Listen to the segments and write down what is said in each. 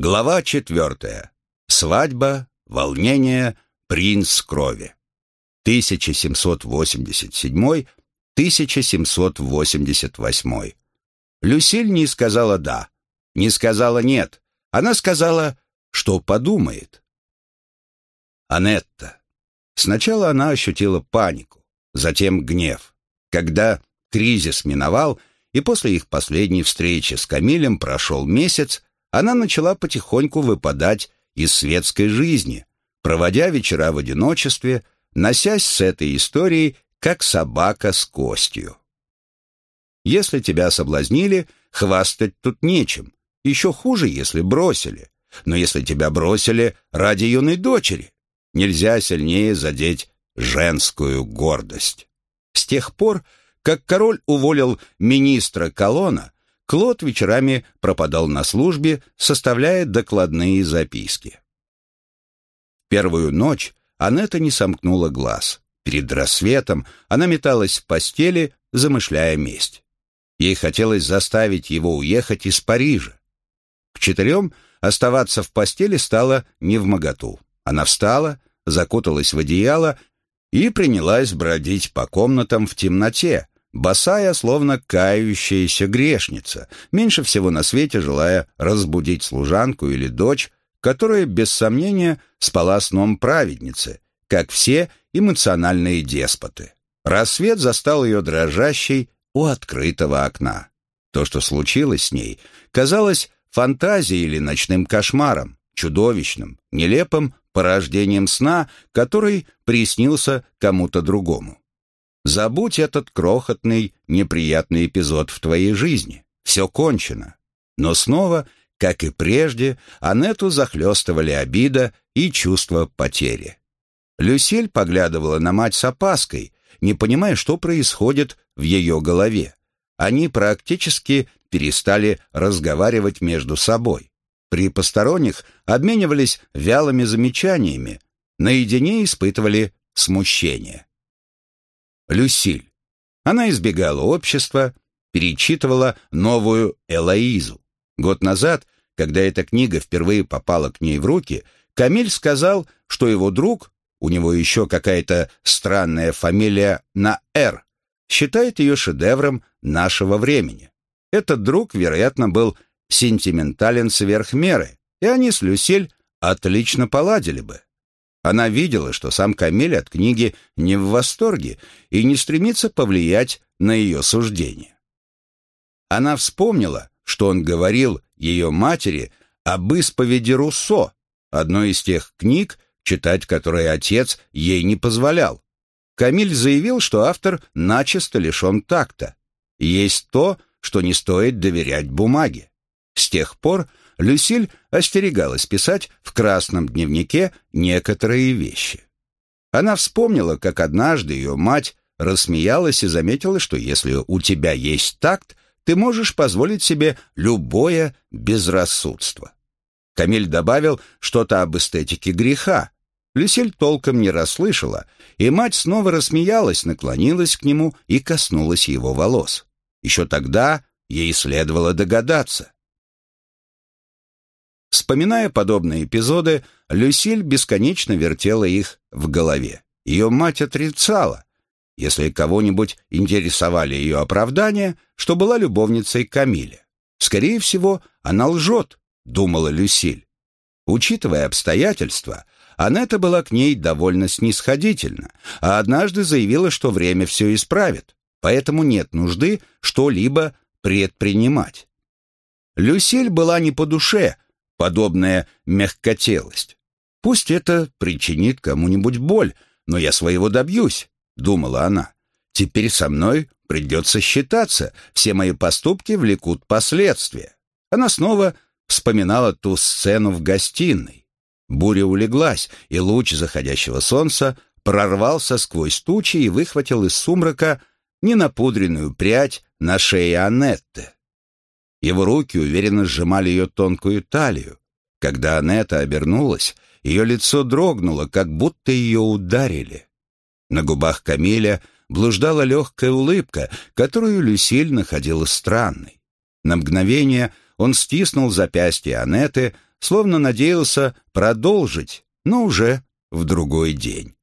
Глава четвертая. Свадьба, волнение, принц крови. 1787-1788. Люсиль не сказала «да», не сказала «нет». Она сказала, что подумает. Анетта. Сначала она ощутила панику, затем гнев. Когда кризис миновал, и после их последней встречи с Камилем прошел месяц, она начала потихоньку выпадать из светской жизни, проводя вечера в одиночестве, носясь с этой историей, как собака с костью. Если тебя соблазнили, хвастать тут нечем. Еще хуже, если бросили. Но если тебя бросили ради юной дочери, нельзя сильнее задеть женскую гордость. С тех пор, как король уволил министра Колона, Клод вечерами пропадал на службе, составляя докладные записки. Первую ночь Анетта не сомкнула глаз. Перед рассветом она металась в постели, замышляя месть. Ей хотелось заставить его уехать из Парижа. К четырем оставаться в постели стало невмоготу. Она встала, закуталась в одеяло и принялась бродить по комнатам в темноте, босая, словно кающаяся грешница, меньше всего на свете желая разбудить служанку или дочь, которая, без сомнения, спала сном праведницы, как все эмоциональные деспоты. Рассвет застал ее дрожащей у открытого окна. То, что случилось с ней, казалось фантазией или ночным кошмаром, чудовищным, нелепым порождением сна, который приснился кому-то другому. Забудь этот крохотный, неприятный эпизод в твоей жизни. Все кончено. Но снова, как и прежде, Анету захлестывали обида и чувство потери. Люсиль поглядывала на мать с опаской, не понимая, что происходит в ее голове. Они практически перестали разговаривать между собой. При посторонних обменивались вялыми замечаниями, наедине испытывали смущение. Люсиль. Она избегала общества, перечитывала новую Элоизу. Год назад, когда эта книга впервые попала к ней в руки, Камиль сказал, что его друг, у него еще какая-то странная фамилия на «Р», считает ее шедевром нашего времени. Этот друг, вероятно, был сентиментален сверх меры, и они с Люсиль отлично поладили бы. Она видела, что сам Камиль от книги не в восторге и не стремится повлиять на ее суждение. Она вспомнила, что он говорил ее матери об исповеди Руссо, одной из тех книг, читать которые отец ей не позволял. Камиль заявил, что автор начисто лишен такта. Есть то, что не стоит доверять бумаге. С тех пор Люсиль остерегалась писать в красном дневнике некоторые вещи. Она вспомнила, как однажды ее мать рассмеялась и заметила, что если у тебя есть такт, ты можешь позволить себе любое безрассудство. Камиль добавил что-то об эстетике греха. Люсиль толком не расслышала, и мать снова рассмеялась, наклонилась к нему и коснулась его волос. Еще тогда ей следовало догадаться. Вспоминая подобные эпизоды, Люсиль бесконечно вертела их в голове. Ее мать отрицала, если кого-нибудь интересовали ее оправдания, что была любовницей Камиля. Скорее всего, она лжет, думала Люсиль. Учитывая обстоятельства, Анетта была к ней довольно снисходительна, а однажды заявила, что время все исправит, поэтому нет нужды что-либо предпринимать. Люсиль была не по душе, подобная мягкотелость. Пусть это причинит кому-нибудь боль, но я своего добьюсь, думала она. Теперь со мной придется считаться, все мои поступки влекут последствия. Она снова вспоминала ту сцену в гостиной. Буря улеглась, и луч заходящего солнца прорвался сквозь тучи и выхватил из сумрака ненапудренную прядь на шее Анетты. Его руки уверенно сжимали ее тонкую талию. Когда Анетта обернулась, ее лицо дрогнуло, как будто ее ударили. На губах Камиля блуждала легкая улыбка, которую Люсиль находила странной. На мгновение он стиснул запястье Анеты, словно надеялся продолжить, но уже в другой день.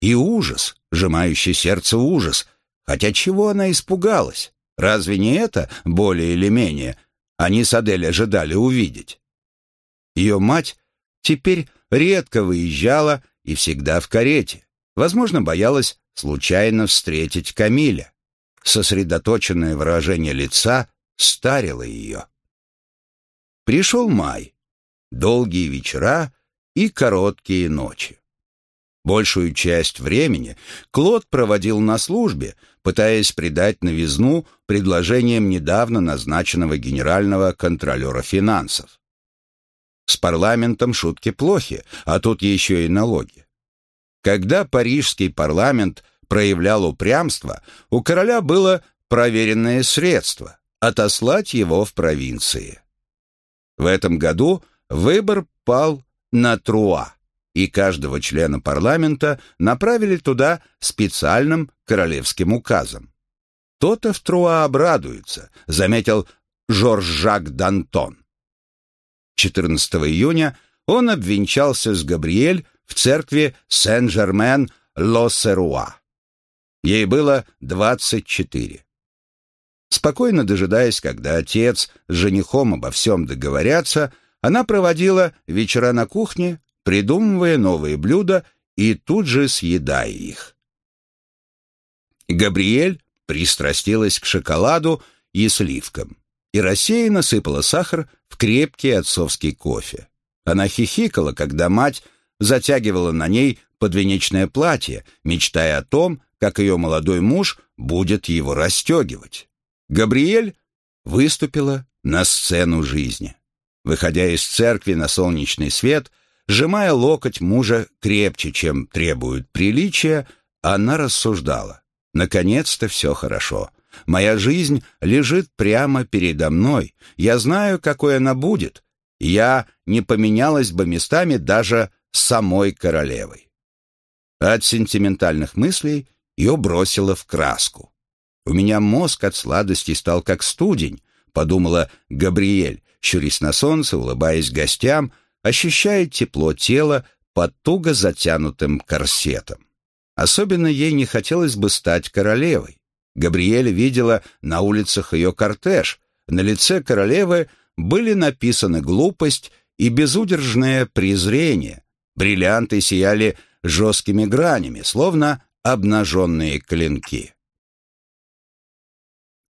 И ужас, сжимающий сердце ужас, хотя чего она испугалась? Разве не это, более или менее, они с Адель ожидали увидеть? Ее мать теперь редко выезжала и всегда в карете. Возможно, боялась случайно встретить Камиля. Сосредоточенное выражение лица старило ее. Пришел май, долгие вечера и короткие ночи. Большую часть времени Клод проводил на службе, пытаясь придать новизну предложениям недавно назначенного генерального контролера финансов. С парламентом шутки плохи, а тут еще и налоги. Когда парижский парламент проявлял упрямство, у короля было проверенное средство – отослать его в провинции. В этом году выбор пал на Труа, и каждого члена парламента направили туда специальным королевским указом. То-то в Труа обрадуется, заметил Жорж-Жак Д'Антон. 14 июня он обвенчался с Габриэль в церкви Сен-Жермен-Ло-Серуа. Ей было 24. Спокойно дожидаясь, когда отец с женихом обо всем договорятся, она проводила вечера на кухне, придумывая новые блюда и тут же съедая их. Габриэль пристрастилась к шоколаду и сливкам и рассеянно сыпала сахар в крепкий отцовский кофе. Она хихикала, когда мать затягивала на ней подвенечное платье, мечтая о том, как ее молодой муж будет его расстегивать. Габриэль выступила на сцену жизни. Выходя из церкви на солнечный свет, сжимая локоть мужа крепче, чем требует приличия, она рассуждала. «Наконец-то все хорошо. Моя жизнь лежит прямо передо мной. Я знаю, какой она будет. Я не поменялась бы местами даже самой королевой. От сентиментальных мыслей ее бросило в краску. «У меня мозг от сладости стал как студень», — подумала Габриэль, щурясь на солнце, улыбаясь гостям, ощущая тепло тела под туго затянутым корсетом. Особенно ей не хотелось бы стать королевой. Габриэль видела на улицах ее кортеж. На лице королевы были написаны глупость и безудержное презрение. Бриллианты сияли жесткими гранями, словно обнаженные клинки.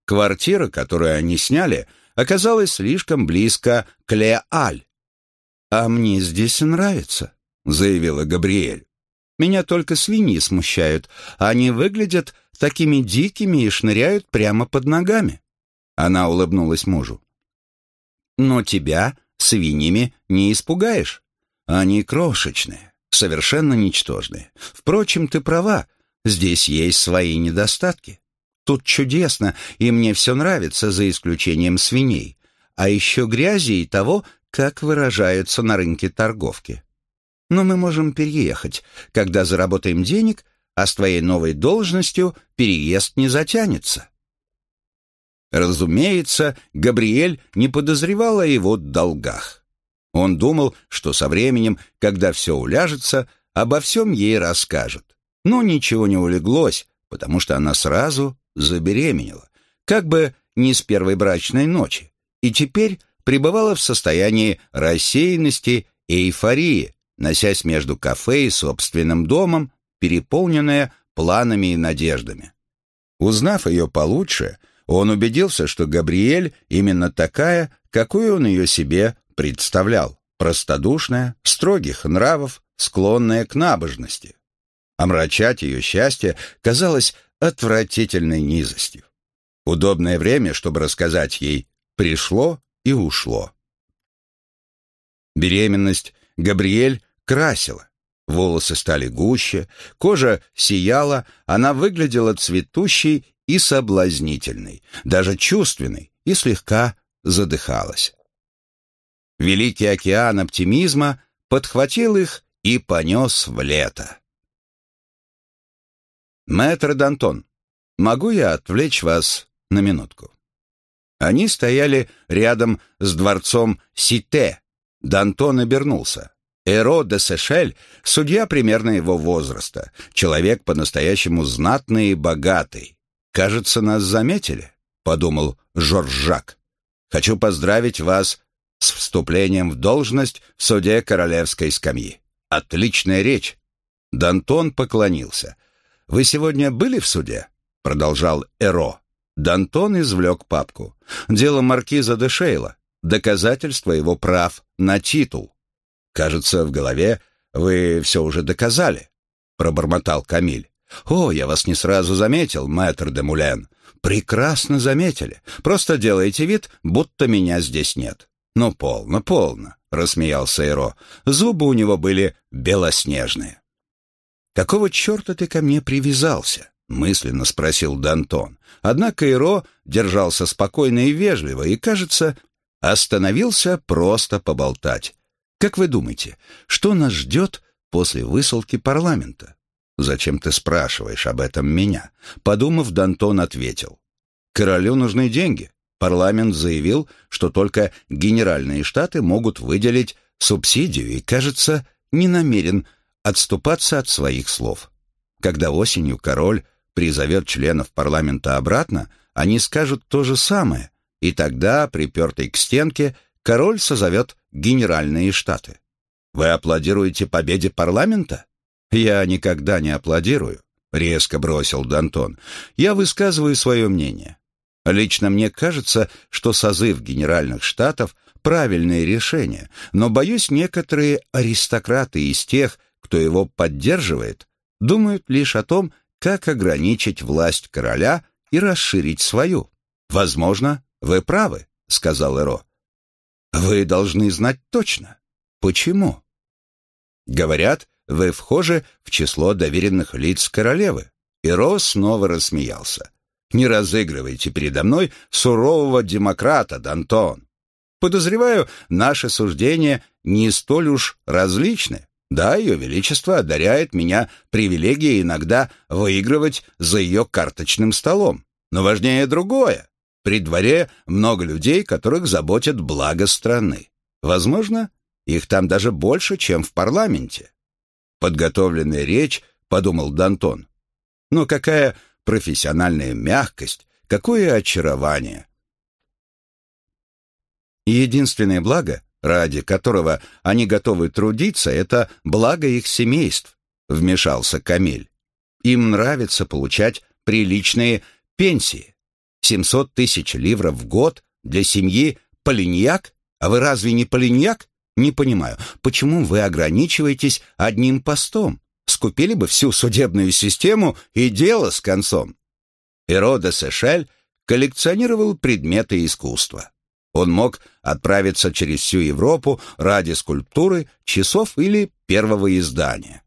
Квартира, которую они сняли, оказалась слишком близко к Леаль. «А мне здесь нравится», — заявила Габриэль. «Меня только свиньи смущают. Они выглядят такими дикими и шныряют прямо под ногами. Она улыбнулась мужу. Но тебя свиньями не испугаешь. Они крошечные, совершенно ничтожные. Впрочем, ты права, здесь есть свои недостатки. Тут чудесно, и мне все нравится, за исключением свиней. А еще грязи и того, как выражаются на рынке торговки. Но мы можем переехать. Когда заработаем денег, а с твоей новой должностью переезд не затянется. Разумеется, Габриэль не подозревал о его долгах. Он думал, что со временем, когда все уляжется, обо всем ей расскажет. Но ничего не улеглось, потому что она сразу забеременела, как бы не с первой брачной ночи, и теперь пребывала в состоянии рассеянности и эйфории, носясь между кафе и собственным домом, переполненная планами и надеждами. Узнав ее получше, он убедился, что Габриэль именно такая, какую он ее себе представлял, простодушная, строгих нравов, склонная к набожности. Омрачать ее счастье казалось отвратительной низостью. Удобное время, чтобы рассказать ей, пришло и ушло. Беременность Габриэль красила, Волосы стали гуще, кожа сияла, она выглядела цветущей и соблазнительной, даже чувственной, и слегка задыхалась. Великий океан оптимизма подхватил их и понес в лето. «Мэтр Д'Антон, могу я отвлечь вас на минутку?» Они стояли рядом с дворцом Сите, Д'Антон обернулся. Эро де Сешель, судья примерно его возраста, человек по-настоящему знатный и богатый. «Кажется, нас заметили», — подумал Жорж Жак. «Хочу поздравить вас с вступлением в должность в суде королевской скамьи. Отличная речь». Д'Антон поклонился. «Вы сегодня были в суде?» — продолжал Эро. Д'Антон извлек папку. «Дело маркиза де Шейла. Доказательство его прав на титул». «Кажется, в голове вы все уже доказали», — пробормотал Камиль. «О, я вас не сразу заметил, мэтр де Мулен. Прекрасно заметили. Просто делаете вид, будто меня здесь нет». «Ну, полно, полно», — рассмеялся Эро. Зубы у него были белоснежные. «Какого черта ты ко мне привязался?» — мысленно спросил Д'Антон. Однако Эро держался спокойно и вежливо и, кажется, остановился просто поболтать. Как вы думаете, что нас ждет после высылки парламента? Зачем ты спрашиваешь об этом меня? Подумав, Дантон ответил. Королю нужны деньги. Парламент заявил, что только генеральные штаты могут выделить субсидию и, кажется, не намерен отступаться от своих слов. Когда осенью король призовет членов парламента обратно, они скажут то же самое, и тогда, припертый к стенке, король созовет генеральные штаты. Вы аплодируете победе парламента? Я никогда не аплодирую, резко бросил Дантон. Я высказываю свое мнение. Лично мне кажется, что созыв генеральных штатов правильное решение, но боюсь, некоторые аристократы из тех, кто его поддерживает, думают лишь о том, как ограничить власть короля и расширить свою. Возможно, вы правы, сказал Эро. Вы должны знать точно. Почему? Говорят, вы вхожи в число доверенных лиц королевы. И Рос снова рассмеялся. Не разыгрывайте передо мной сурового демократа, Д'Антон. Подозреваю, наши суждения не столь уж различны. Да, ее величество одаряет меня привилегией иногда выигрывать за ее карточным столом. Но важнее другое. При дворе много людей, которых заботит благо страны. Возможно, их там даже больше, чем в парламенте. Подготовленная речь, подумал Д'Антон. Но какая профессиональная мягкость, какое очарование. единственное благо, ради которого они готовы трудиться, это благо их семейств, вмешался Камиль. Им нравится получать приличные пенсии. 700 тысяч ливров в год для семьи Полиньяк? А вы разве не Полиньяк? Не понимаю, почему вы ограничиваетесь одним постом? Скупили бы всю судебную систему и дело с концом. Эро де Сешель коллекционировал предметы искусства. Он мог отправиться через всю Европу ради скульптуры, часов или первого издания.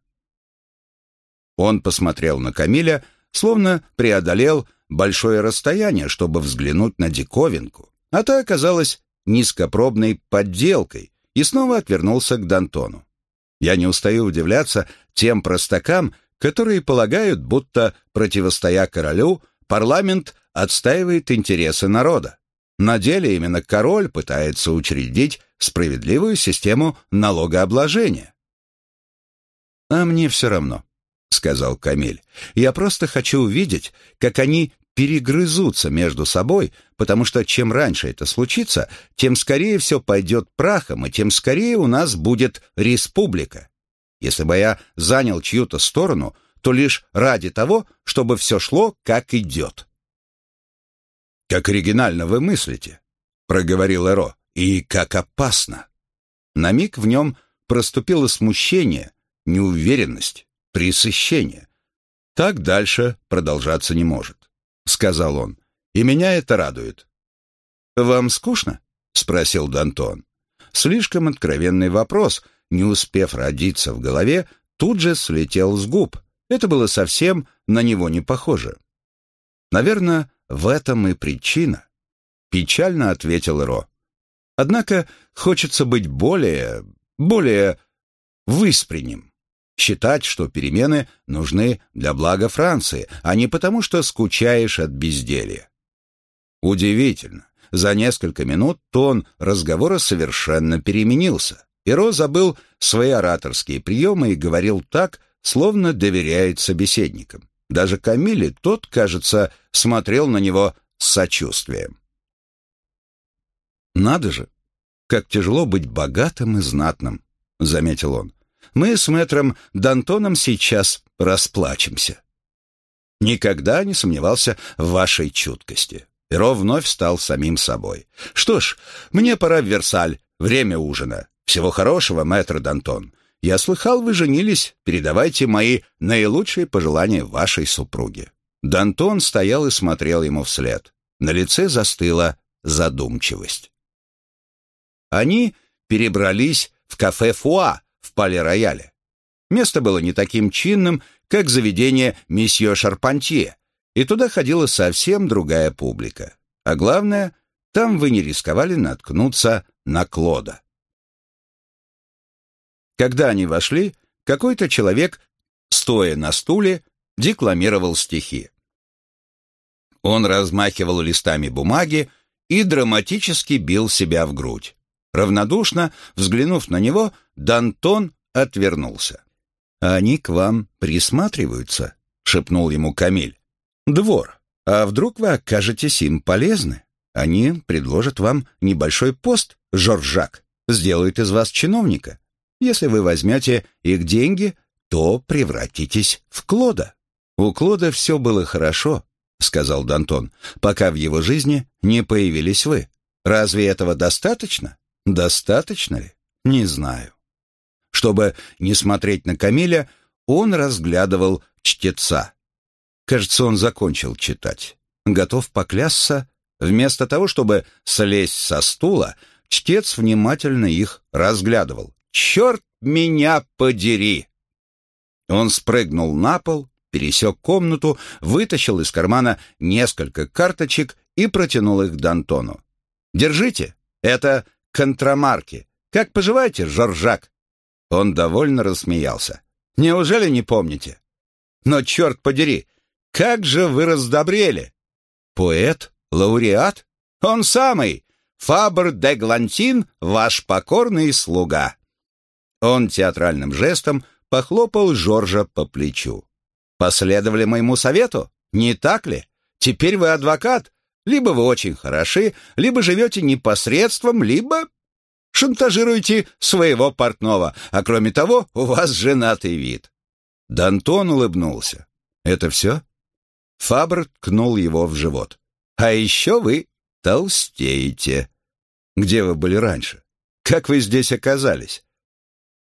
Он посмотрел на Камиля, словно преодолел большое расстояние, чтобы взглянуть на диковинку, а та оказалась низкопробной подделкой, и снова отвернулся к Дантону. Я не устаю удивляться тем простакам, которые полагают, будто, противостоя королю, парламент отстаивает интересы народа. На деле именно король пытается учредить справедливую систему налогообложения. А мне все равно. — сказал Камиль. «Я просто хочу увидеть, как они перегрызутся между собой, потому что чем раньше это случится, тем скорее все пойдет прахом, и тем скорее у нас будет республика. Если бы я занял чью-то сторону, то лишь ради того, чтобы все шло, как идет». «Как оригинально вы мыслите», — проговорил Эро, — «и как опасно». На миг в нем проступило смущение, неуверенность пресыщение. Так дальше продолжаться не может, сказал он. И меня это радует. Вам скучно? спросил Д'Антон. Слишком откровенный вопрос, не успев родиться в голове, тут же слетел с губ. Это было совсем на него не похоже. Наверное, в этом и причина, печально ответил Ро. Однако хочется быть более, более выспренним считать, что перемены нужны для блага Франции, а не потому, что скучаешь от безделья. Удивительно. За несколько минут тон разговора совершенно переменился. Перо забыл свои ораторские приемы и говорил так, словно доверяет собеседникам. Даже Камиле тот, кажется, смотрел на него с сочувствием. «Надо же, как тяжело быть богатым и знатным», — заметил он. «Мы с мэтром Д'Антоном сейчас расплачемся». Никогда не сомневался в вашей чуткости. Перо вновь стал самим собой. «Что ж, мне пора в Версаль. Время ужина. Всего хорошего, мэтр Д'Антон. Я слыхал, вы женились. Передавайте мои наилучшие пожелания вашей супруге». Д'Антон стоял и смотрел ему вслед. На лице застыла задумчивость. Они перебрались в кафе «Фуа» в Пале-Рояле. Место было не таким чинным, как заведение месье Шарпантье, и туда ходила совсем другая публика. А главное, там вы не рисковали наткнуться на Клода. Когда они вошли, какой-то человек, стоя на стуле, декламировал стихи. Он размахивал листами бумаги и драматически бил себя в грудь. Равнодушно, взглянув на него, Дантон отвернулся. «Они к вам присматриваются», — шепнул ему Камиль. «Двор. А вдруг вы окажетесь им полезны? Они предложат вам небольшой пост, Жоржак, сделают из вас чиновника. Если вы возьмете их деньги, то превратитесь в Клода». «У Клода все было хорошо», — сказал Дантон, «пока в его жизни не появились вы. Разве этого достаточно? Достаточно ли? Не знаю». Чтобы не смотреть на Камиля, он разглядывал чтеца. Кажется, он закончил читать. Готов поклясться, вместо того, чтобы слезть со стула, чтец внимательно их разглядывал. «Черт меня подери!» Он спрыгнул на пол, пересек комнату, вытащил из кармана несколько карточек и протянул их Д'Антону. «Держите, это контрамарки. Как поживаете, Жоржак?» Он довольно рассмеялся. «Неужели не помните? Но, черт подери, как же вы раздобрели! Поэт? Лауреат? Он самый! Фабр де Глантин, ваш покорный слуга!» Он театральным жестом похлопал Жоржа по плечу. «Последовали моему совету? Не так ли? Теперь вы адвокат. Либо вы очень хороши, либо живете непосредством, либо шантажируете своего портного, а кроме того, у вас женатый вид». Дантон улыбнулся. «Это все?» Фабр ткнул его в живот. «А еще вы толстеете. Где вы были раньше? Как вы здесь оказались?»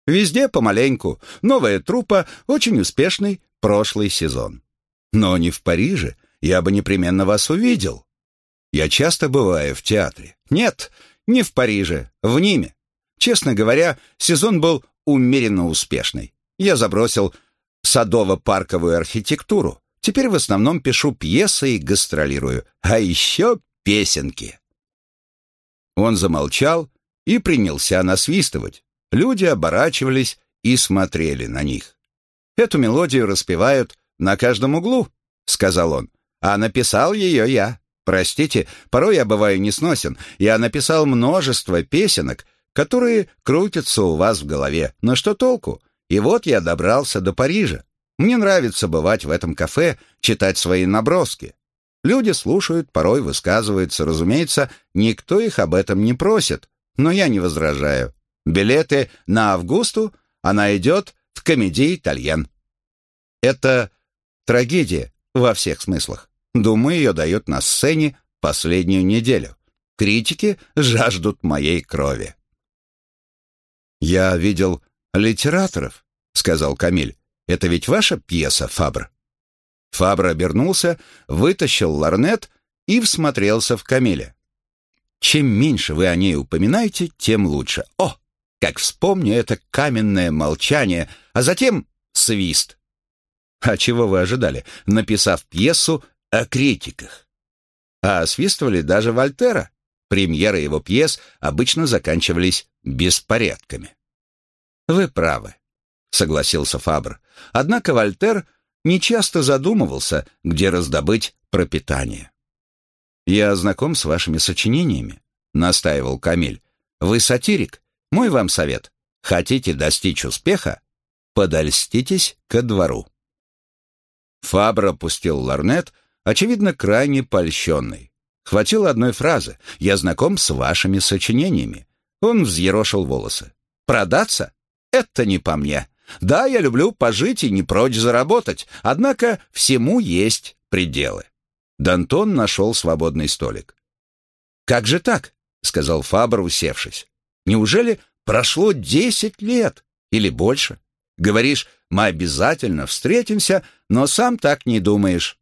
«Везде помаленьку. Новая труппа, очень успешный прошлый сезон. Но не в Париже. Я бы непременно вас увидел. Я часто бываю в театре. Нет, не в Париже, в Ниме. Честно говоря, сезон был умеренно успешный. Я забросил садово-парковую архитектуру. Теперь в основном пишу пьесы и гастролирую. А еще песенки. Он замолчал и принялся насвистывать. Люди оборачивались и смотрели на них. «Эту мелодию распевают на каждом углу», — сказал он. «А написал ее я. Простите, порой я бываю несносен. Я написал множество песенок, которые крутятся у вас в голове. Но что толку? И вот я добрался до Парижа. Мне нравится бывать в этом кафе, читать свои наброски. Люди слушают, порой высказываются. Разумеется, никто их об этом не просит. Но я не возражаю. Билеты на Августу она идет в комедии «Итальян». Это трагедия во всех смыслах. Думаю, ее дают на сцене последнюю неделю. Критики жаждут моей крови. «Я видел литераторов», — сказал Камиль. «Это ведь ваша пьеса, Фабр?» Фабр обернулся, вытащил ларнет и всмотрелся в Камиля. «Чем меньше вы о ней упоминаете, тем лучше. О, как вспомню это каменное молчание, а затем свист. А чего вы ожидали, написав пьесу о критиках. А освистывали даже Вольтера. Премьеры его пьес обычно заканчивались беспорядками. «Вы правы», — согласился Фабр. «Однако Вольтер нечасто задумывался, где раздобыть пропитание». «Я знаком с вашими сочинениями», — настаивал Камиль. «Вы сатирик. Мой вам совет. Хотите достичь успеха? Подольститесь ко двору. Фабр опустил ларнет, очевидно, крайне польщенный. Хватило одной фразы «Я знаком с вашими сочинениями». Он взъерошил волосы. «Продаться? Это не по мне. Да, я люблю пожить и не прочь заработать, однако всему есть пределы». Дантон нашел свободный столик. «Как же так?» — сказал Фабр, усевшись. «Неужели прошло десять лет или больше? Говоришь, мы обязательно встретимся, но сам так не думаешь».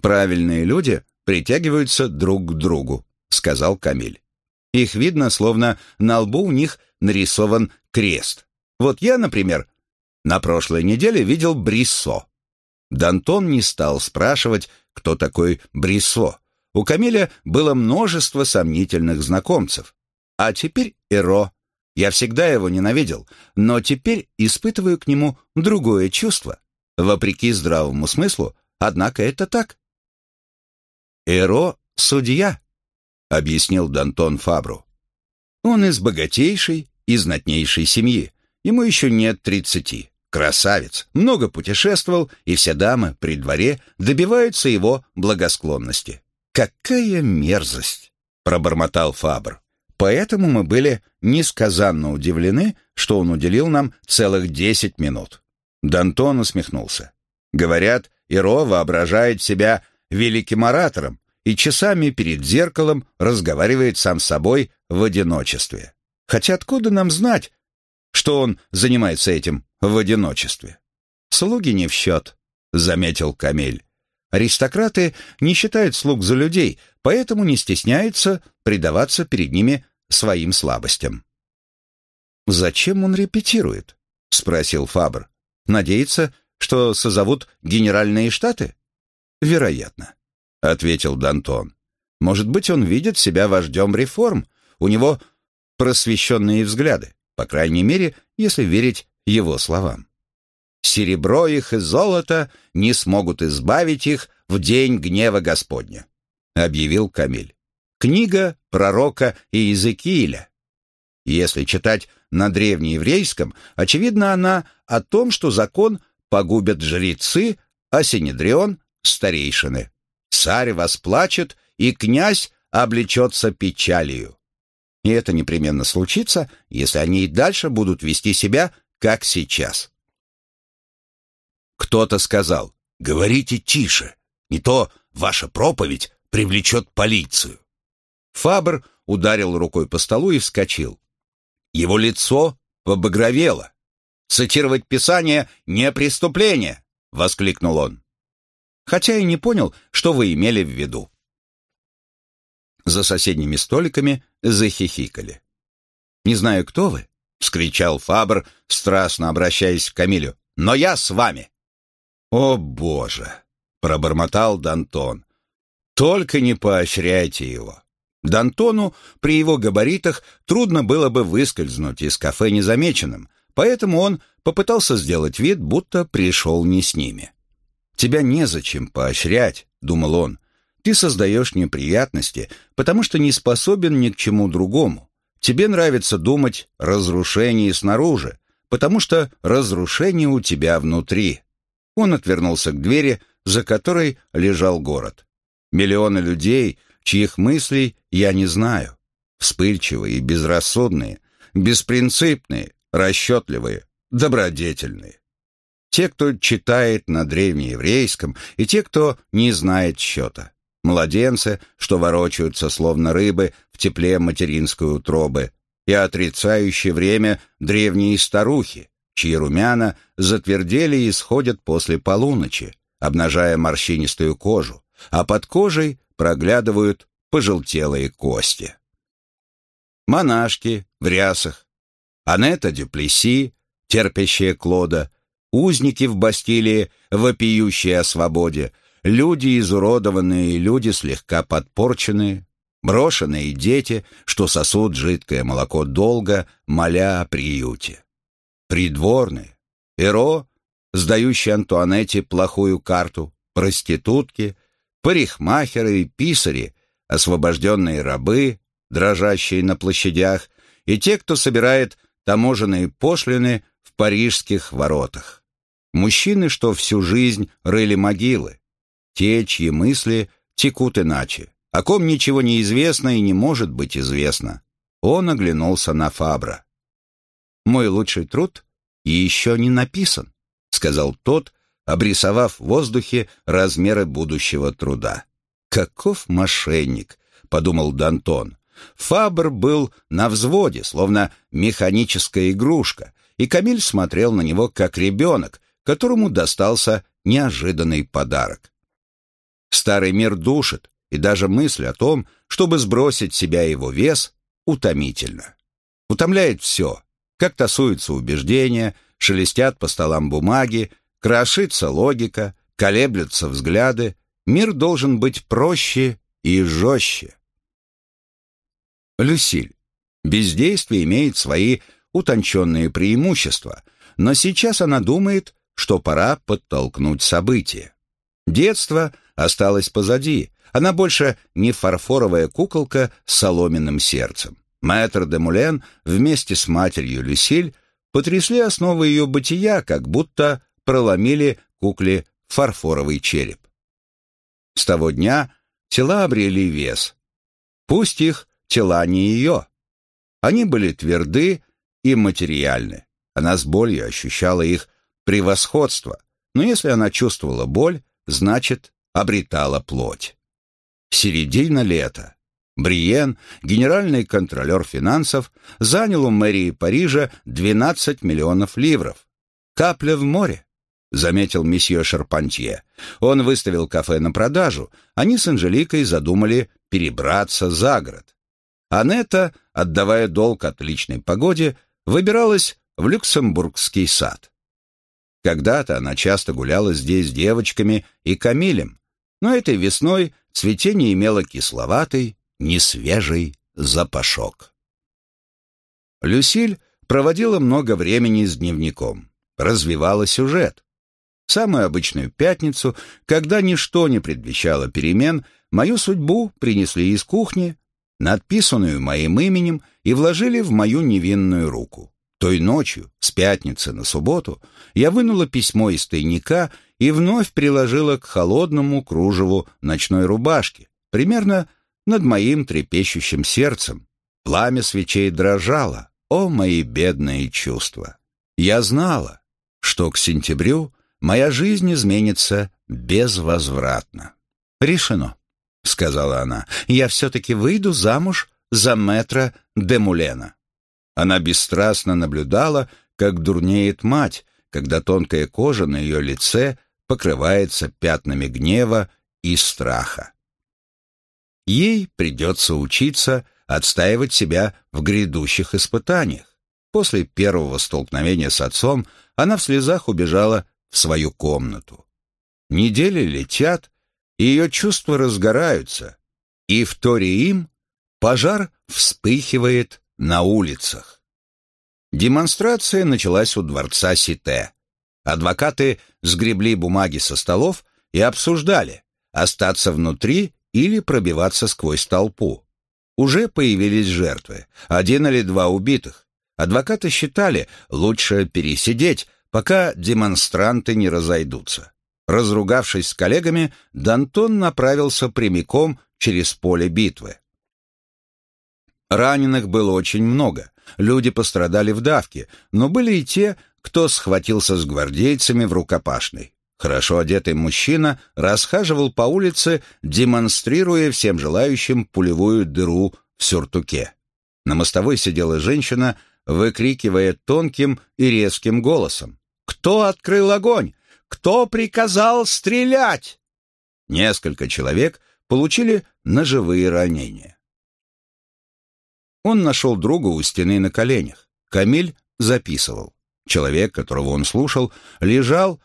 «Правильные люди притягиваются друг к другу», — сказал Камиль. «Их видно, словно на лбу у них нарисован крест. Вот я, например, на прошлой неделе видел Бриссо». Дантон не стал спрашивать, кто такой Бриссо. У Камиля было множество сомнительных знакомцев. А теперь Эро. Я всегда его ненавидел, но теперь испытываю к нему другое чувство. Вопреки здравому смыслу, однако это так. «Эро — судья», — объяснил Дантон Фабру. «Он из богатейшей и знатнейшей семьи. Ему еще нет тридцати. Красавец, много путешествовал, и все дамы при дворе добиваются его благосклонности. «Какая мерзость!» — пробормотал Фабр. Поэтому мы были несказанно удивлены, что он уделил нам целых десять минут. Дантон усмехнулся. Говорят, Иро воображает себя великим оратором и часами перед зеркалом разговаривает сам с собой в одиночестве. Хотя откуда нам знать, что он занимается этим в одиночестве? Слуги не в счет, — заметил Камель. Аристократы не считают слуг за людей, поэтому не стесняются предаваться перед ними своим слабостям. «Зачем он репетирует?» — спросил Фабр. «Надеется, что созовут генеральные штаты?» «Вероятно», — ответил Дантон. «Может быть, он видит себя вождем реформ. У него просвещенные взгляды, по крайней мере, если верить его словам серебро их и золото не смогут избавить их в день гнева Господня», — объявил Камиль. Книга пророка Иезекииля. Если читать на древнееврейском, очевидно она о том, что закон погубят жрецы, а Синедрион — старейшины. Царь восплачет, и князь облечется печалью. И это непременно случится, если они и дальше будут вести себя, как сейчас. Кто-то сказал, «Говорите тише, не то ваша проповедь привлечет полицию». Фабр ударил рукой по столу и вскочил. Его лицо побагровело. «Цитировать Писание — не преступление!» — воскликнул он. Хотя и не понял, что вы имели в виду. За соседними столиками захихикали. «Не знаю, кто вы», — вскричал Фабр, страстно обращаясь к Камилю, — «но я с вами. «О, Боже!» — пробормотал Дантон. «Только не поощряйте его». Дантону при его габаритах трудно было бы выскользнуть из кафе незамеченным, поэтому он попытался сделать вид, будто пришел не с ними. «Тебя незачем поощрять», — думал он. «Ты создаешь неприятности, потому что не способен ни к чему другому. Тебе нравится думать разрушении снаружи, потому что разрушение у тебя внутри. Он отвернулся к двери, за которой лежал город. Миллионы людей, чьих мыслей я не знаю. Вспыльчивые безрассудные, беспринципные, расчетливые, добродетельные. Те, кто читает на древнееврейском, и те, кто не знает счета. Младенцы, что ворочаются, словно рыбы, в тепле материнской утробы, и отрицающие время древние старухи, чьи румяна затвердели и исходят после полуночи, обнажая морщинистую кожу, а под кожей проглядывают пожелтелые кости. Монашки в рясах, Анетта Дюплеси, терпящая Клода, узники в Бастилии, вопиющие о свободе, люди изуродованные люди слегка подпорченные, брошенные дети, что сосут жидкое молоко долго, моля о приюте. Придворные, Эро, сдающий Антуанетте плохую карту, проститутки, парикмахеры и писари, освобожденные рабы, дрожащие на площадях, и те, кто собирает таможенные пошлины в парижских воротах. Мужчины, что всю жизнь рыли могилы. Те, чьи мысли текут иначе, о ком ничего не известно и не может быть известно. Он оглянулся на Фабра. «Мой лучший труд еще не написан», — сказал тот, обрисовав в воздухе размеры будущего труда. «Каков мошенник!» — подумал Дантон. Фабр был на взводе, словно механическая игрушка, и Камиль смотрел на него как ребенок, которому достался неожиданный подарок. Старый мир душит, и даже мысль о том, чтобы сбросить себя его вес, утомительно. Утомляет все, как тасуются убеждения, шелестят по столам бумаги, крошится логика, колеблются взгляды. Мир должен быть проще и жестче. Люсиль. Бездействие имеет свои утонченные преимущества, но сейчас она думает, что пора подтолкнуть события. Детство осталось позади, она больше не фарфоровая куколка с соломенным сердцем. Мэтр де Мулен вместе с матерью Люсиль потрясли основы ее бытия, как будто проломили кукле фарфоровый череп. С того дня тела обрели вес. Пусть их тела не ее. Они были тверды и материальны. Она с болью ощущала их превосходство, но если она чувствовала боль, значит, обретала плоть. Середина лета. Бриен, генеральный контролер финансов, занял у мэрии Парижа 12 миллионов ливров. Капля в море, заметил месье Шарпантье. Он выставил кафе на продажу. Они с Анжеликой задумали перебраться за город. Анетта, отдавая долг отличной погоде, выбиралась в Люксембургский сад. Когда-то она часто гуляла здесь с девочками и Камилем, но этой весной цветение имело кисловатый, несвежий запашок. Люсиль проводила много времени с дневником, развивала сюжет. Самую обычную пятницу, когда ничто не предвещало перемен, мою судьбу принесли из кухни, надписанную моим именем, и вложили в мою невинную руку. Той ночью, с пятницы на субботу, я вынула письмо из тайника и вновь приложила к холодному кружеву ночной рубашки, примерно над моим трепещущим сердцем. Пламя свечей дрожало, о мои бедные чувства. Я знала, что к сентябрю моя жизнь изменится безвозвратно. «Решено», — сказала она, — «я все-таки выйду замуж за метра Демулена». Она бесстрастно наблюдала, как дурнеет мать, когда тонкая кожа на ее лице покрывается пятнами гнева и страха. Ей придется учиться отстаивать себя в грядущих испытаниях. После первого столкновения с отцом она в слезах убежала в свою комнату. Недели летят, и ее чувства разгораются, и в торе им пожар вспыхивает на улицах. Демонстрация началась у дворца Сите. Адвокаты сгребли бумаги со столов и обсуждали, остаться внутри или пробиваться сквозь толпу. Уже появились жертвы, один или два убитых. Адвокаты считали, лучше пересидеть, пока демонстранты не разойдутся. Разругавшись с коллегами, Дантон направился прямиком через поле битвы. Раненых было очень много, люди пострадали в давке, но были и те, кто схватился с гвардейцами в рукопашной. Хорошо одетый мужчина расхаживал по улице, демонстрируя всем желающим пулевую дыру в сюртуке. На мостовой сидела женщина, выкрикивая тонким и резким голосом. «Кто открыл огонь? Кто приказал стрелять?» Несколько человек получили ножевые ранения. Он нашел друга у стены на коленях. Камиль записывал. Человек, которого он слушал, лежал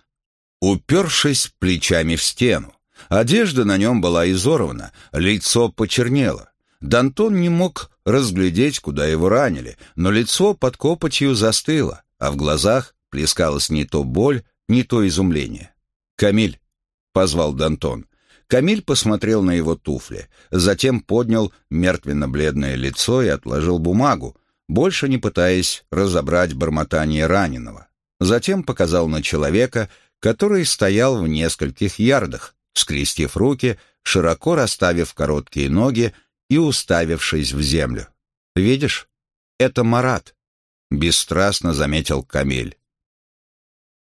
упершись плечами в стену. Одежда на нем была изорвана, лицо почернело. Дантон не мог разглядеть, куда его ранили, но лицо под копотью застыло, а в глазах плескалась не то боль, не то изумление. «Камиль!» — позвал Дантон. Камиль посмотрел на его туфли, затем поднял мертвенно-бледное лицо и отложил бумагу, больше не пытаясь разобрать бормотание раненого. Затем показал на человека, который стоял в нескольких ярдах, скрестив руки, широко расставив короткие ноги и уставившись в землю. «Видишь, это Марат», — бесстрастно заметил Камиль.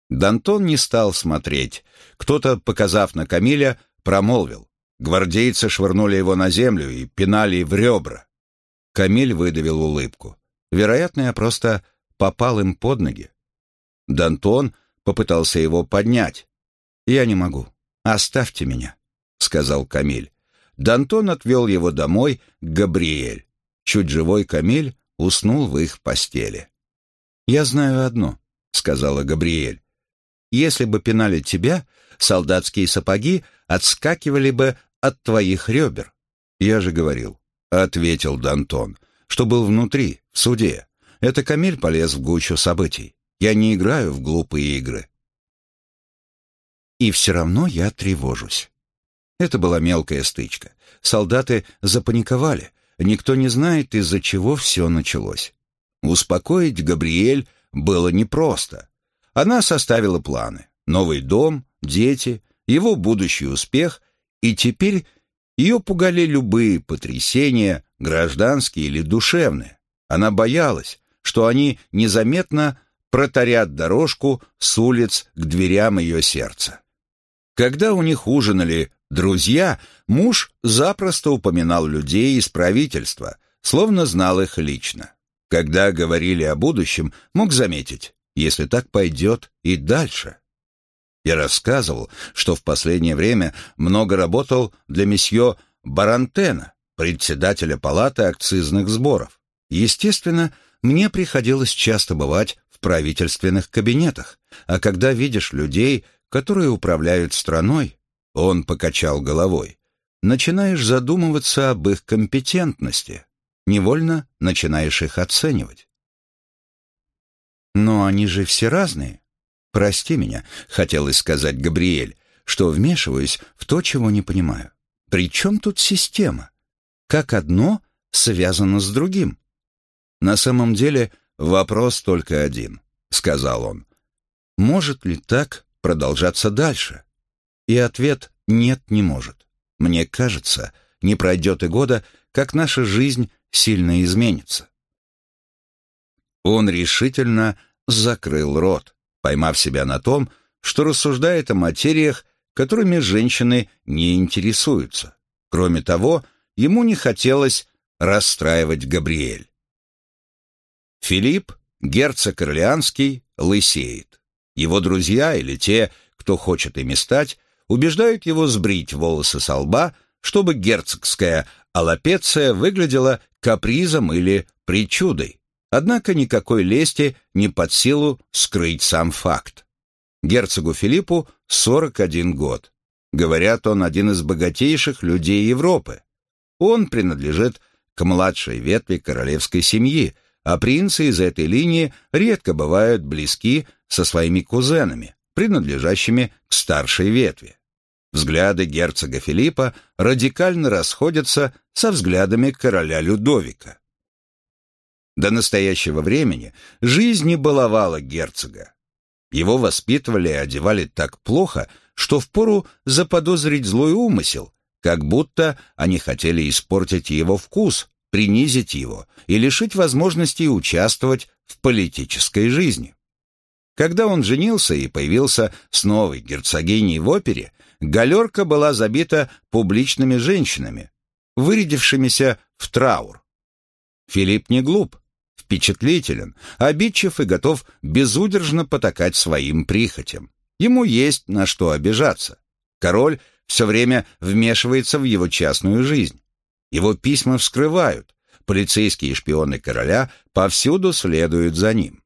Дантон не стал смотреть. Кто-то, показав на Камиля, промолвил. Гвардейцы швырнули его на землю и пинали в ребра. Камиль выдавил улыбку. Вероятно, я просто попал им под ноги. Дантон попытался его поднять. «Я не могу. Оставьте меня», — сказал Камиль. Дантон отвел его домой к Габриэль. Чуть живой Камиль уснул в их постели. «Я знаю одно», — сказала Габриэль. «Если бы пинали тебя, солдатские сапоги отскакивали бы от твоих ребер. Я же говорил, — ответил Дантон, — что был внутри, в суде. Это Камиль полез в гущу событий. Я не играю в глупые игры. И все равно я тревожусь. Это была мелкая стычка. Солдаты запаниковали. Никто не знает, из-за чего все началось. Успокоить Габриэль было непросто. Она составила планы. Новый дом, дети, его будущий успех, и теперь ее пугали любые потрясения, гражданские или душевные. Она боялась, что они незаметно протарят дорожку с улиц к дверям ее сердца. Когда у них ужинали друзья, муж запросто упоминал людей из правительства, словно знал их лично. Когда говорили о будущем, мог заметить, если так пойдет и дальше. Я рассказывал, что в последнее время много работал для месье Барантена, председателя палаты акцизных сборов. Естественно, мне приходилось часто бывать в правительственных кабинетах, а когда видишь людей, которые управляют страной, он покачал головой, начинаешь задумываться об их компетентности, невольно начинаешь их оценивать. Но они же все разные. «Прости меня», — хотелось сказать Габриэль, что вмешиваюсь в то, чего не понимаю. «При чем тут система? Как одно связано с другим?» «На самом деле вопрос только один», — сказал он. «Может ли так продолжаться дальше?» И ответ «нет, не может». Мне кажется, не пройдет и года, как наша жизнь сильно изменится. Он решительно закрыл рот поймав себя на том, что рассуждает о материях, которыми женщины не интересуются. Кроме того, ему не хотелось расстраивать Габриэль. Филипп, герцог Орлеанский, лысеет. Его друзья или те, кто хочет ими стать, убеждают его сбрить волосы со лба, чтобы герцогская аллопеция выглядела капризом или причудой. Однако никакой лести не под силу скрыть сам факт. Герцогу Филиппу 41 год. Говорят, он один из богатейших людей Европы. Он принадлежит к младшей ветви королевской семьи, а принцы из этой линии редко бывают близки со своими кузенами, принадлежащими к старшей ветви. Взгляды герцога Филиппа радикально расходятся со взглядами короля Людовика. До настоящего времени жизнь не баловала герцога. Его воспитывали и одевали так плохо, что впору заподозрить злой умысел, как будто они хотели испортить его вкус, принизить его и лишить возможности участвовать в политической жизни. Когда он женился и появился с новой герцогиней в опере, галерка была забита публичными женщинами, вырядившимися в траур. Филипп не глуп впечатлителен, обидчив и готов безудержно потакать своим прихотям. Ему есть на что обижаться. Король все время вмешивается в его частную жизнь. Его письма вскрывают, полицейские шпионы короля повсюду следуют за ним.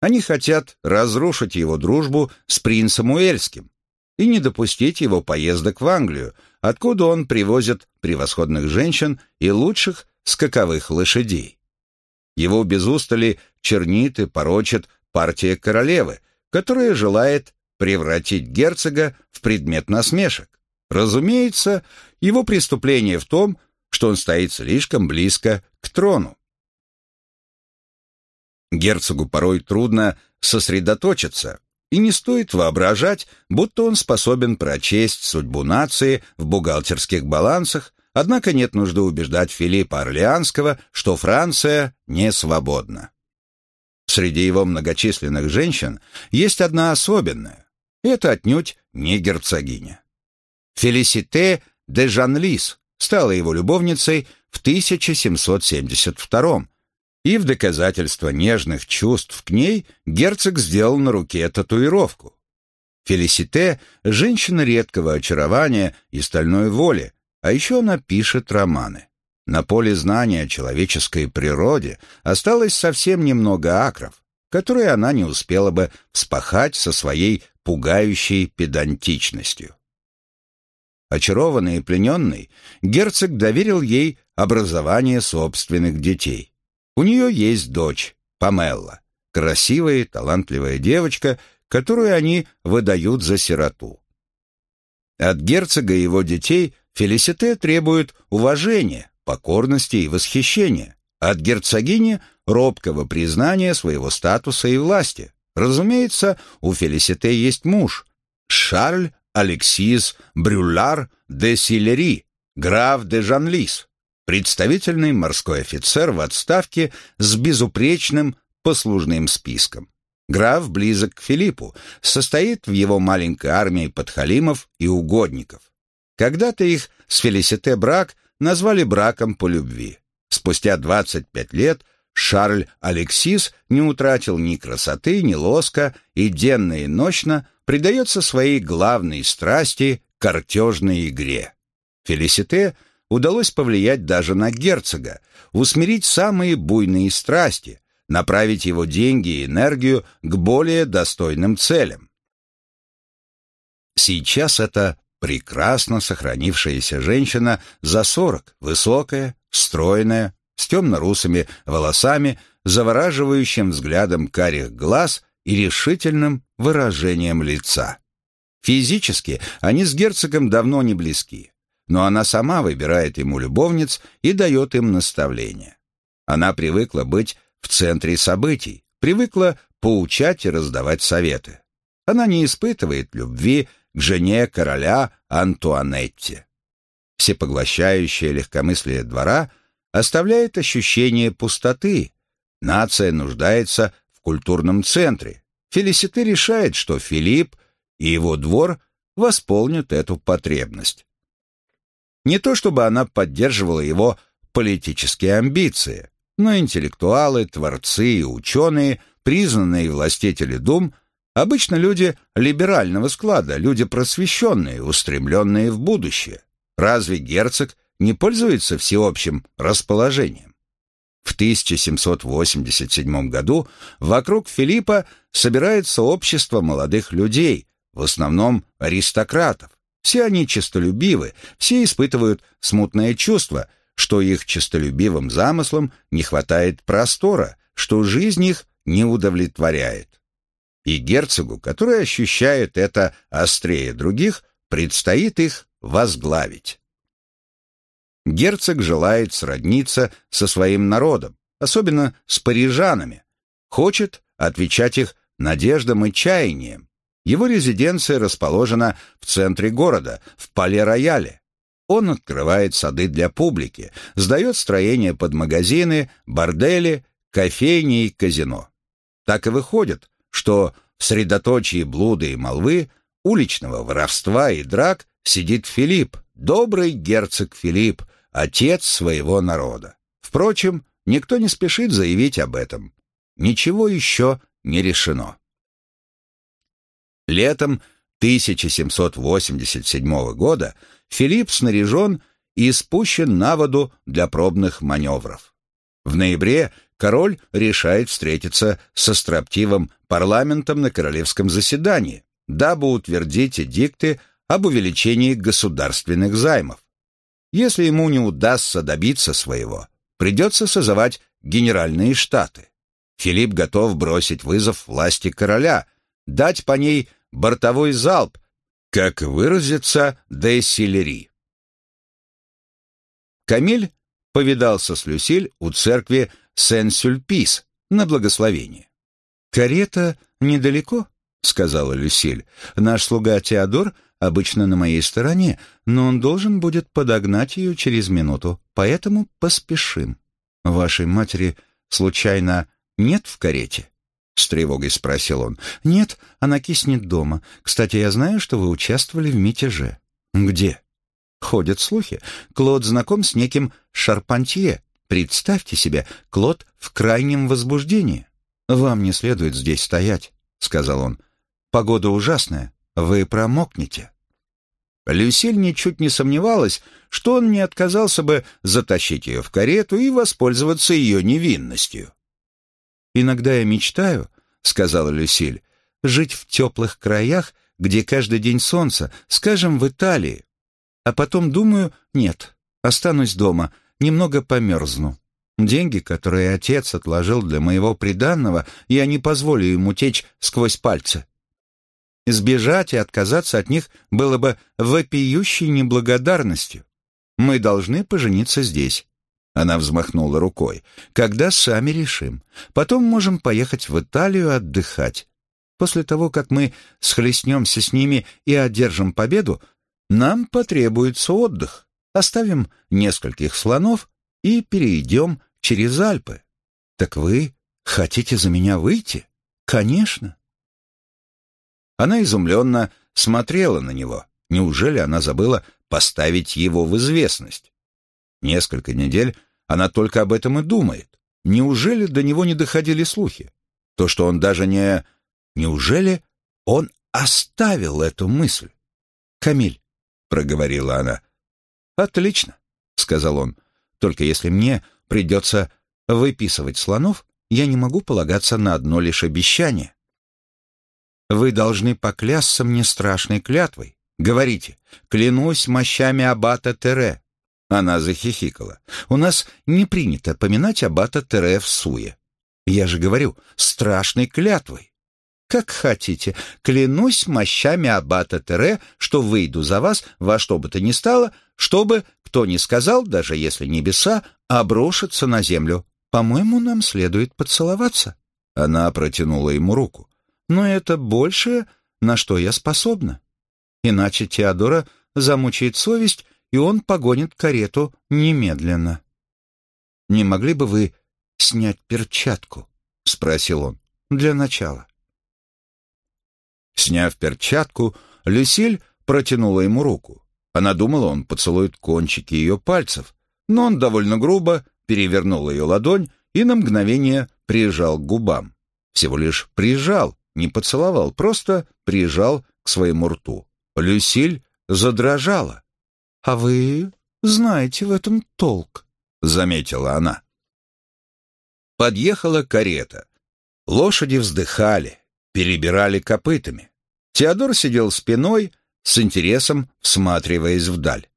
Они хотят разрушить его дружбу с принцем Уэльским и не допустить его поездок в Англию, откуда он привозит превосходных женщин и лучших скаковых лошадей. Его без устали чернит и порочит партия королевы, которая желает превратить герцога в предмет насмешек. Разумеется, его преступление в том, что он стоит слишком близко к трону. Герцогу порой трудно сосредоточиться, и не стоит воображать, будто он способен прочесть судьбу нации в бухгалтерских балансах, однако нет нужды убеждать Филиппа Орлеанского, что Франция не свободна. Среди его многочисленных женщин есть одна особенная. Это отнюдь не герцогиня. Фелисите де Жанлис стала его любовницей в 1772 и в доказательство нежных чувств к ней герцог сделал на руке татуировку. Фелисите – женщина редкого очарования и стальной воли, а еще она пишет романы. На поле знания о человеческой природе осталось совсем немного акров, которые она не успела бы вспахать со своей пугающей педантичностью. Очарованный и плененный, герцог доверил ей образование собственных детей. У нее есть дочь, Памелла, красивая, талантливая девочка, которую они выдают за сироту. От герцога и его детей Фелисите требует уважения, покорности и восхищения, от герцогини – робкого признания своего статуса и власти. Разумеется, у Фелисите есть муж – Шарль Алексис Брюллар де Силери, граф де Жанлис, представительный морской офицер в отставке с безупречным послужным списком. Граф близок к Филиппу, состоит в его маленькой армии подхалимов и угодников. Когда-то их с Фелисите брак назвали браком по любви. Спустя 25 лет Шарль Алексис не утратил ни красоты, ни лоска и денно и ночно предается своей главной страсти – картежной игре. Фелисите – удалось повлиять даже на герцога, усмирить самые буйные страсти, направить его деньги и энергию к более достойным целям. Сейчас это прекрасно сохранившаяся женщина за сорок, высокая, стройная, с темно-русыми волосами, завораживающим взглядом карих глаз и решительным выражением лица. Физически они с герцогом давно не близки но она сама выбирает ему любовниц и дает им наставления. Она привыкла быть в центре событий, привыкла поучать и раздавать советы. Она не испытывает любви к жене короля Антуанетте. Всепоглощающее легкомыслие двора оставляет ощущение пустоты. Нация нуждается в культурном центре. Фелисите решает, что Филипп и его двор восполнят эту потребность. Не то чтобы она поддерживала его политические амбиции, но интеллектуалы, творцы и ученые, признанные властители дум, обычно люди либерального склада, люди просвещенные, устремленные в будущее. Разве герцог не пользуется всеобщим расположением? В 1787 году вокруг Филиппа собирается общество молодых людей, в основном аристократов, все они честолюбивы, все испытывают смутное чувство, что их честолюбивым замыслам не хватает простора, что жизнь их не удовлетворяет. И герцогу, который ощущает это острее других, предстоит их возглавить. Герцог желает сродниться со своим народом, особенно с парижанами, хочет отвечать их надеждам и чаяниям, его резиденция расположена в центре города, в Пале-Рояле. Он открывает сады для публики, сдает строения под магазины, бордели, кофейни и казино. Так и выходит, что в средоточии блуды и молвы, уличного воровства и драк сидит Филипп, добрый герцог Филипп, отец своего народа. Впрочем, никто не спешит заявить об этом. Ничего еще не решено. Летом 1787 года Филипп снаряжен и спущен на воду для пробных маневров. В ноябре король решает встретиться со строптивым парламентом на королевском заседании, дабы утвердить эдикты об увеличении государственных займов. Если ему не удастся добиться своего, придется созывать генеральные штаты. Филипп готов бросить вызов власти короля, дать по ней бортовой залп, как выразится де Силери. Камиль повидался с Люсиль у церкви Сен-Сюльпис на благословение. «Карета недалеко», — сказала Люсиль. «Наш слуга Теодор обычно на моей стороне, но он должен будет подогнать ее через минуту, поэтому поспешим. Вашей матери, случайно, нет в карете?» — с тревогой спросил он. «Нет, она киснет дома. Кстати, я знаю, что вы участвовали в мятеже». «Где?» «Ходят слухи. Клод знаком с неким Шарпантье. Представьте себе, Клод в крайнем возбуждении». «Вам не следует здесь стоять», — сказал он. «Погода ужасная. Вы промокнете». Люсиль ничуть не сомневалась, что он не отказался бы затащить ее в карету и воспользоваться ее невинностью. «Иногда я мечтаю», — сказала Люсиль, — «жить в теплых краях, где каждый день солнце, скажем, в Италии. А потом думаю, нет, останусь дома, немного померзну. Деньги, которые отец отложил для моего приданного, я не позволю ему течь сквозь пальцы. Сбежать и отказаться от них было бы вопиющей неблагодарностью. Мы должны пожениться здесь. Она взмахнула рукой. «Когда сами решим. Потом можем поехать в Италию отдыхать. После того, как мы схлестнемся с ними и одержим победу, нам потребуется отдых. Оставим нескольких слонов и перейдем через Альпы. Так вы хотите за меня выйти? Конечно. Она изумленно смотрела на него. Неужели она забыла поставить его в известность? Несколько недель она только об этом и думает. Неужели до него не доходили слухи? То, что он даже не... Неужели он оставил эту мысль? «Камиль», — проговорила она. «Отлично», — сказал он. «Только если мне придется выписывать слонов, я не могу полагаться на одно лишь обещание. Вы должны поклясться мне страшной клятвой. Говорите, клянусь мощами аббата Тере. Она захихикала. «У нас не принято поминать аббата Тере в суе. Я же говорю, страшной клятвой. Как хотите, клянусь мощами аббата Тере, что выйду за вас во что бы то ни стало, чтобы, кто ни сказал, даже если небеса, обрушатся на землю. По-моему, нам следует поцеловаться». Она протянула ему руку. «Но это большее, на что я способна. Иначе Теодора замучает совесть, и он погонит карету немедленно. «Не могли бы вы снять перчатку?» — спросил он. «Для начала». Сняв перчатку, Люсиль протянула ему руку. Она думала, он поцелует кончики ее пальцев, но он довольно грубо перевернул ее ладонь и на мгновение прижал к губам. Всего лишь прижал, не поцеловал, просто прижал к своему рту. Люсиль задрожала. «А вы знаете в этом толк», — заметила она. Подъехала карета. Лошади вздыхали, перебирали копытами. Теодор сидел спиной, с интересом всматриваясь вдаль.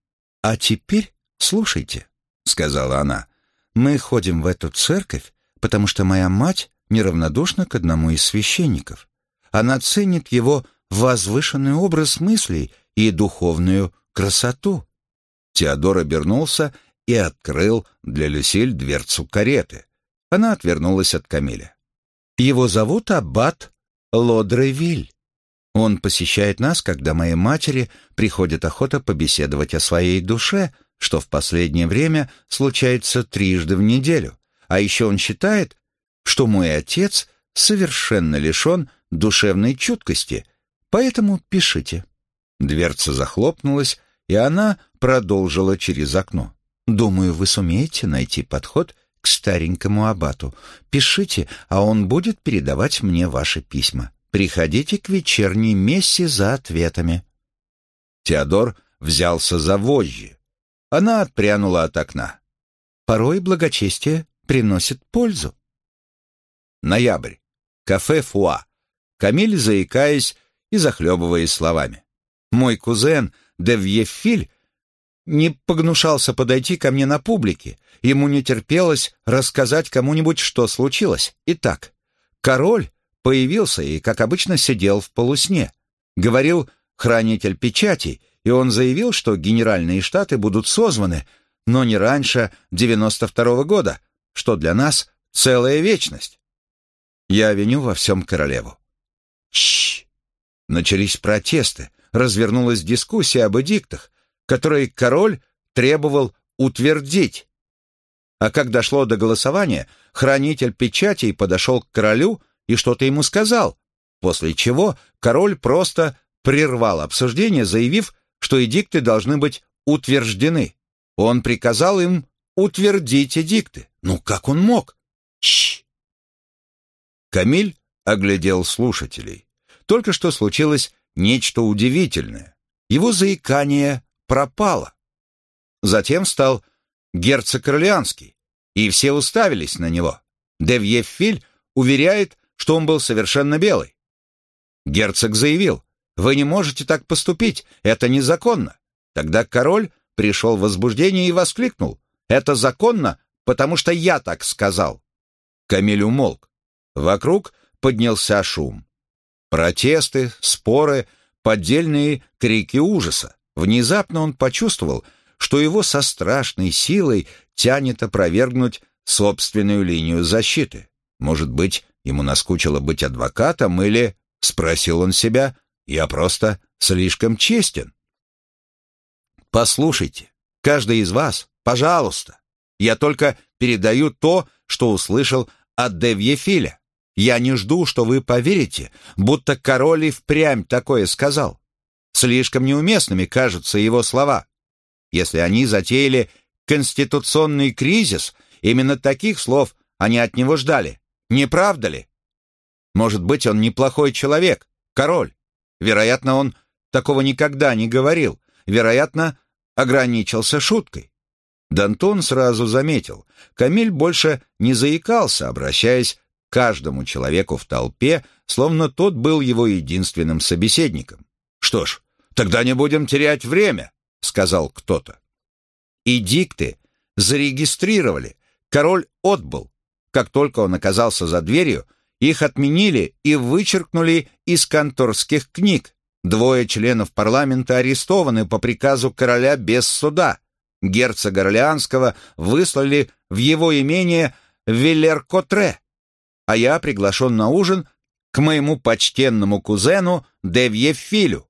«А теперь слушайте», — сказала она. «Мы ходим в эту церковь, потому что моя мать неравнодушна к одному из священников. Она ценит его возвышенный образ мыслей и духовную красоту. Теодор обернулся и открыл для Люсиль дверцу кареты. Она отвернулась от Камиля. «Его зовут Аббат Лодревиль. Он посещает нас, когда моей матери приходит охота побеседовать о своей душе, что в последнее время случается трижды в неделю. А еще он считает, что мой отец совершенно лишен душевной чуткости, поэтому пишите». Дверца захлопнулась, и она продолжила через окно. «Думаю, вы сумеете найти подход к старенькому абату. Пишите, а он будет передавать мне ваши письма. Приходите к вечерней мессе за ответами». Теодор взялся за вожжи. Она отпрянула от окна. «Порой благочестие приносит пользу». Ноябрь. Кафе «Фуа». Камиль, заикаясь и захлебываясь словами. «Мой кузен — Девьефиль не погнушался подойти ко мне на публике. Ему не терпелось рассказать кому-нибудь, что случилось. Итак, король появился и, как обычно, сидел в полусне. Говорил хранитель печати, и он заявил, что генеральные штаты будут созваны, но не раньше 92 -го года, что для нас целая вечность. Я виню во всем королеву. Чш! Начались протесты, развернулась дискуссия об эдиктах, которые король требовал утвердить. А как дошло до голосования, хранитель печатей подошел к королю и что-то ему сказал, после чего король просто прервал обсуждение, заявив, что эдикты должны быть утверждены. Он приказал им утвердить эдикты. Ну как он мог? Чш! Камиль оглядел слушателей. Только что случилось нечто удивительное. Его заикание пропало. Затем стал герцог Орлеанский, и все уставились на него. Девьефиль уверяет, что он был совершенно белый. Герцог заявил, «Вы не можете так поступить, это незаконно». Тогда король пришел в возбуждение и воскликнул, «Это законно, потому что я так сказал». Камиль умолк. Вокруг поднялся шум. Протесты, споры, поддельные крики ужаса. Внезапно он почувствовал, что его со страшной силой тянет опровергнуть собственную линию защиты. Может быть, ему наскучило быть адвокатом или, спросил он себя, я просто слишком честен. Послушайте, каждый из вас, пожалуйста, я только передаю то, что услышал от Девьефиля. Я не жду, что вы поверите, будто король и впрямь такое сказал. Слишком неуместными кажутся его слова. Если они затеяли конституционный кризис, именно таких слов они от него ждали. Не правда ли? Может быть, он неплохой человек, король. Вероятно, он такого никогда не говорил. Вероятно, ограничился шуткой. Дантон сразу заметил, Камиль больше не заикался, обращаясь к каждому человеку в толпе, словно тот был его единственным собеседником. «Что ж, тогда не будем терять время», — сказал кто-то. И дикты зарегистрировали. Король отбыл. Как только он оказался за дверью, их отменили и вычеркнули из конторских книг. Двое членов парламента арестованы по приказу короля без суда. Герцога Орлеанского выслали в его имение Виллер-Котре, а я приглашен на ужин к моему почтенному кузену Девьефилю.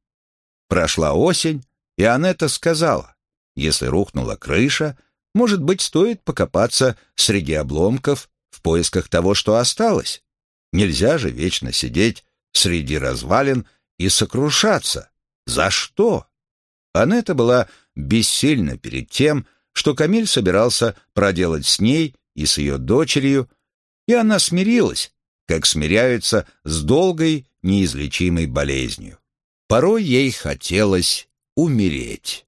Прошла осень, и Анетта сказала, если рухнула крыша, может быть, стоит покопаться среди обломков в поисках того, что осталось. Нельзя же вечно сидеть среди развалин и сокрушаться. За что? Анетта была бессильна перед тем, что Камиль собирался проделать с ней и с ее дочерью, и она смирилась, как смиряются с долгой неизлечимой болезнью. Порой ей хотелось умереть.